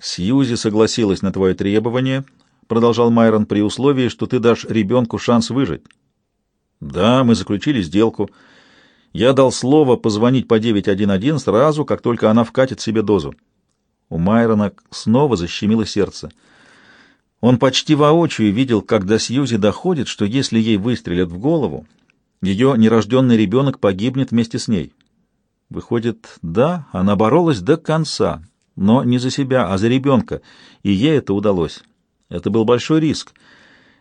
Сьюзи согласилась на твое требование, продолжал Майрон, при условии, что ты дашь ребенку шанс выжить. Да, мы заключили сделку. Я дал слово позвонить по 911 сразу, как только она вкатит себе дозу. У Майрона снова защемило сердце. Он почти воочию видел, как до Сьюзи доходит, что если ей выстрелят в голову, ее нерожденный ребенок погибнет вместе с ней. Выходит, да, она боролась до конца, но не за себя, а за ребенка, и ей это удалось. Это был большой риск.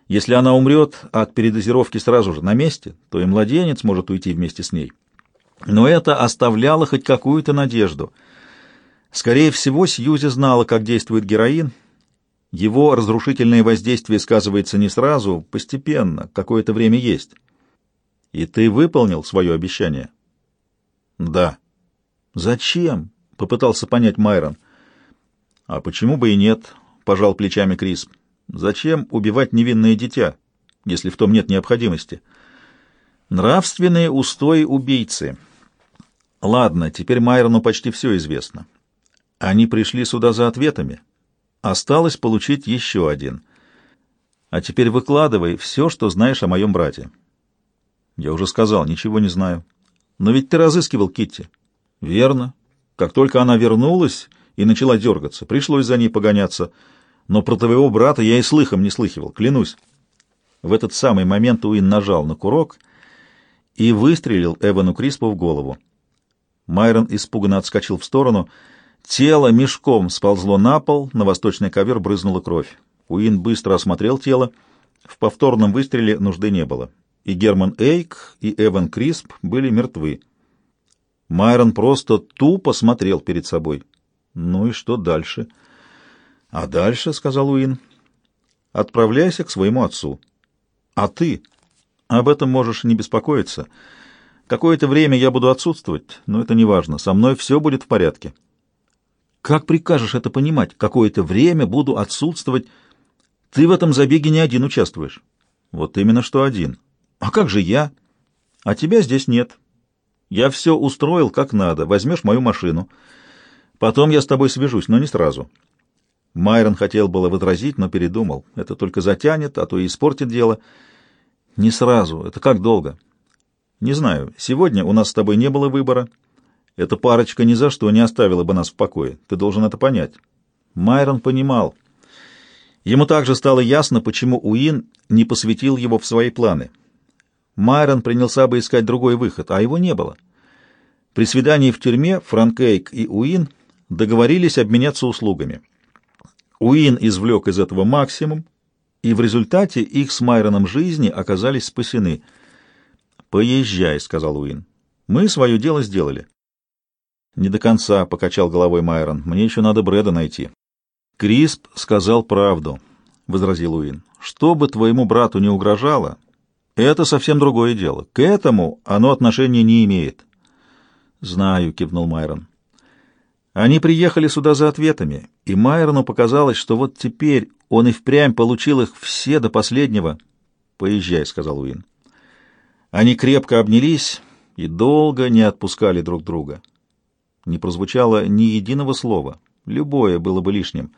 Если она умрет от передозировки сразу же на месте, то и младенец может уйти вместе с ней. Но это оставляло хоть какую-то надежду. Скорее всего, Сьюзи знала, как действует героин. Его разрушительное воздействие сказывается не сразу, постепенно, какое-то время есть. И ты выполнил свое обещание? Да. Зачем? Попытался понять Майрон. А почему бы и нет? Пожал плечами Крис. Зачем убивать невинное дитя, если в том нет необходимости? Нравственные устои убийцы. Ладно, теперь Майрону почти все известно. Они пришли сюда за ответами. Осталось получить еще один. А теперь выкладывай все, что знаешь о моем брате. Я уже сказал, ничего не знаю. Но ведь ты разыскивал Китти. Верно. Как только она вернулась и начала дергаться, пришлось за ней погоняться — но про твоего брата я и слыхом не слыхивал, клянусь. В этот самый момент Уин нажал на курок и выстрелил Эвану Криспу в голову. Майрон испуганно отскочил в сторону. Тело мешком сползло на пол, на восточный ковер брызнула кровь. Уин быстро осмотрел тело. В повторном выстреле нужды не было. И Герман Эйк, и Эван Крисп были мертвы. Майрон просто тупо смотрел перед собой. Ну и что дальше? — а дальше, — сказал Уин, — отправляйся к своему отцу. А ты? Об этом можешь не беспокоиться. Какое-то время я буду отсутствовать, но это не важно. Со мной все будет в порядке. Как прикажешь это понимать? Какое-то время буду отсутствовать. Ты в этом забеге не один участвуешь. Вот именно что один. А как же я? А тебя здесь нет. Я все устроил как надо. Возьмешь мою машину. Потом я с тобой свяжусь, но не сразу. Майрон хотел было возразить, но передумал. Это только затянет, а то и испортит дело. Не сразу. Это как долго? Не знаю. Сегодня у нас с тобой не было выбора. Эта парочка ни за что не оставила бы нас в покое. Ты должен это понять. Майрон понимал. Ему также стало ясно, почему Уин не посвятил его в свои планы. Майрон принялся бы искать другой выход, а его не было. При свидании в тюрьме Франк Эйк и Уин договорились обменяться услугами. Уин извлек из этого максимум, и в результате их с Майроном жизни оказались спасены. «Поезжай», — сказал Уин. «Мы свое дело сделали». «Не до конца», — покачал головой Майрон. «Мне еще надо Брэда найти». «Крисп сказал правду», — возразил Уин. «Что бы твоему брату не угрожало, это совсем другое дело. К этому оно отношения не имеет». «Знаю», — кивнул Майрон. Они приехали сюда за ответами, и Майерну показалось, что вот теперь он и впрямь получил их все до последнего. «Поезжай», — сказал Уин. Они крепко обнялись и долго не отпускали друг друга. Не прозвучало ни единого слова, любое было бы лишним.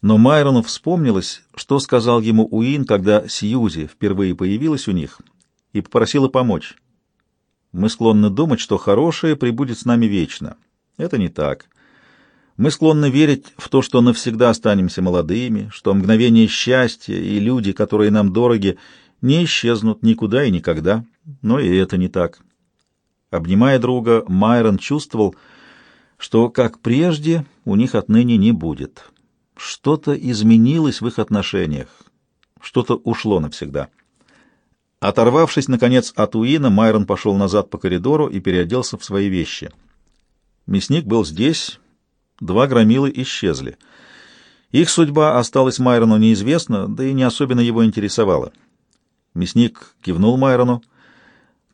Но Майрону вспомнилось, что сказал ему Уин, когда Сьюзи впервые появилась у них и попросила помочь. «Мы склонны думать, что хорошее прибудет с нами вечно. Это не так». Мы склонны верить в то, что навсегда останемся молодыми, что мгновение счастья и люди, которые нам дороги, не исчезнут никуда и никогда. Но и это не так. Обнимая друга, Майрон чувствовал, что, как прежде, у них отныне не будет. Что-то изменилось в их отношениях, что-то ушло навсегда. Оторвавшись, наконец, от Уина, Майрон пошел назад по коридору и переоделся в свои вещи. Мясник был здесь, Два громилы исчезли. Их судьба осталась Майрону неизвестна, да и не особенно его интересовала. Мясник кивнул Майрону.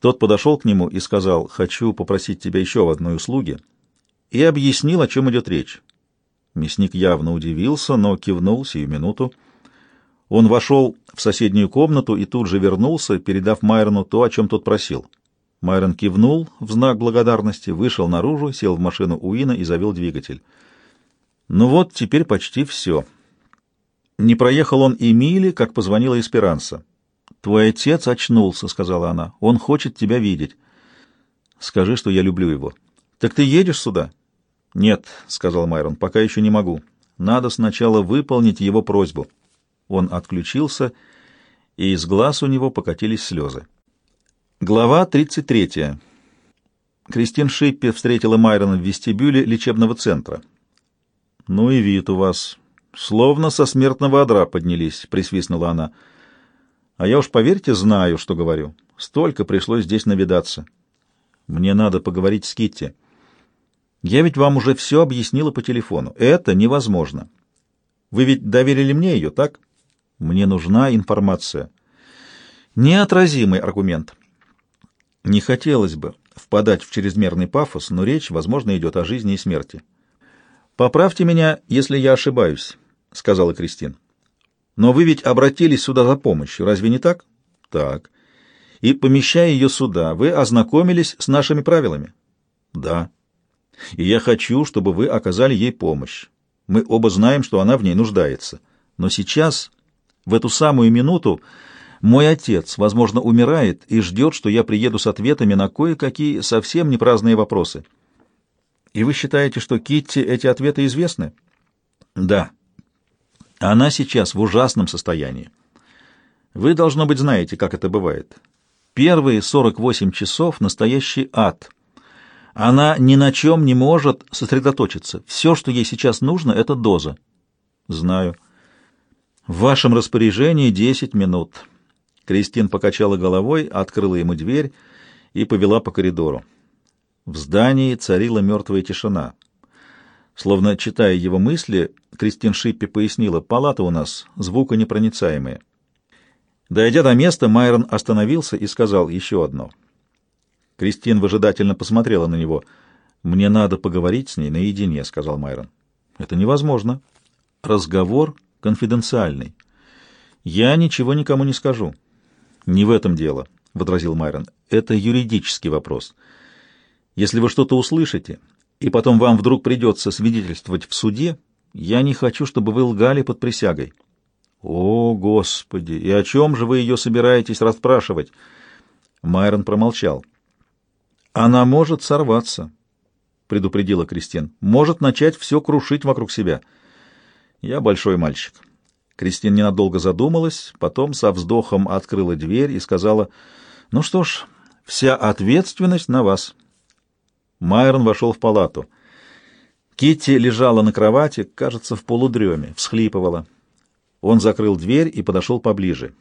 Тот подошел к нему и сказал, «Хочу попросить тебя еще в одной услуге», и объяснил, о чем идет речь. Мясник явно удивился, но кивнул сию минуту. Он вошел в соседнюю комнату и тут же вернулся, передав Майрону то, о чем тот просил. Майрон кивнул в знак благодарности, вышел наружу, сел в машину Уина и завел двигатель. Ну вот, теперь почти все. Не проехал он и мили, как позвонила Эсперанса. «Твой отец очнулся», — сказала она. «Он хочет тебя видеть». «Скажи, что я люблю его». «Так ты едешь сюда?» «Нет», — сказал Майрон, — «пока еще не могу. Надо сначала выполнить его просьбу». Он отключился, и из глаз у него покатились слезы. Глава 33. Кристин Шиппи встретила Майрона в вестибюле лечебного центра. «Ну и вид у вас. Словно со смертного одра поднялись», — присвистнула она. «А я уж, поверьте, знаю, что говорю. Столько пришлось здесь навидаться. Мне надо поговорить с Китти. Я ведь вам уже все объяснила по телефону. Это невозможно. Вы ведь доверили мне ее, так? Мне нужна информация. Неотразимый аргумент. Не хотелось бы впадать в чрезмерный пафос, но речь, возможно, идет о жизни и смерти. «Поправьте меня, если я ошибаюсь», — сказала Кристин. «Но вы ведь обратились сюда за помощью, разве не так?» «Так. И, помещая ее сюда, вы ознакомились с нашими правилами?» «Да. И я хочу, чтобы вы оказали ей помощь. Мы оба знаем, что она в ней нуждается. Но сейчас, в эту самую минуту, мой отец, возможно, умирает и ждет, что я приеду с ответами на кое-какие совсем не праздные вопросы. И вы считаете, что Китти эти ответы известны? Да. Она сейчас в ужасном состоянии. Вы, должно быть, знаете, как это бывает. Первые 48 часов — настоящий ад. Она ни на чем не может сосредоточиться. Все, что ей сейчас нужно, — это доза. Знаю. В вашем распоряжении 10 минут. Кристин покачала головой, открыла ему дверь и повела по коридору. В здании царила мертвая тишина. Словно читая его мысли, Кристин Шиппи пояснила, «Палата у нас, звуконепроницаемая». Дойдя до места, Майрон остановился и сказал еще одно. Кристин выжидательно посмотрела на него. «Мне надо поговорить с ней наедине», — сказал Майрон. «Это невозможно. Разговор конфиденциальный. Я ничего никому не скажу». «Не в этом дело», — возразил Майрон. «Это юридический вопрос. Если вы что-то услышите, и потом вам вдруг придется свидетельствовать в суде, я не хочу, чтобы вы лгали под присягой». «О, Господи! И о чем же вы ее собираетесь расспрашивать?» Майрон промолчал. «Она может сорваться», — предупредила Кристин. «Может начать все крушить вокруг себя. Я большой мальчик. Кристин ненадолго задумалась, потом со вздохом открыла дверь и сказала, «Ну что ж, вся ответственность на вас». Майрон вошел в палату. Китти лежала на кровати, кажется, в полудреме, всхлипывала. Он закрыл дверь и подошел поближе.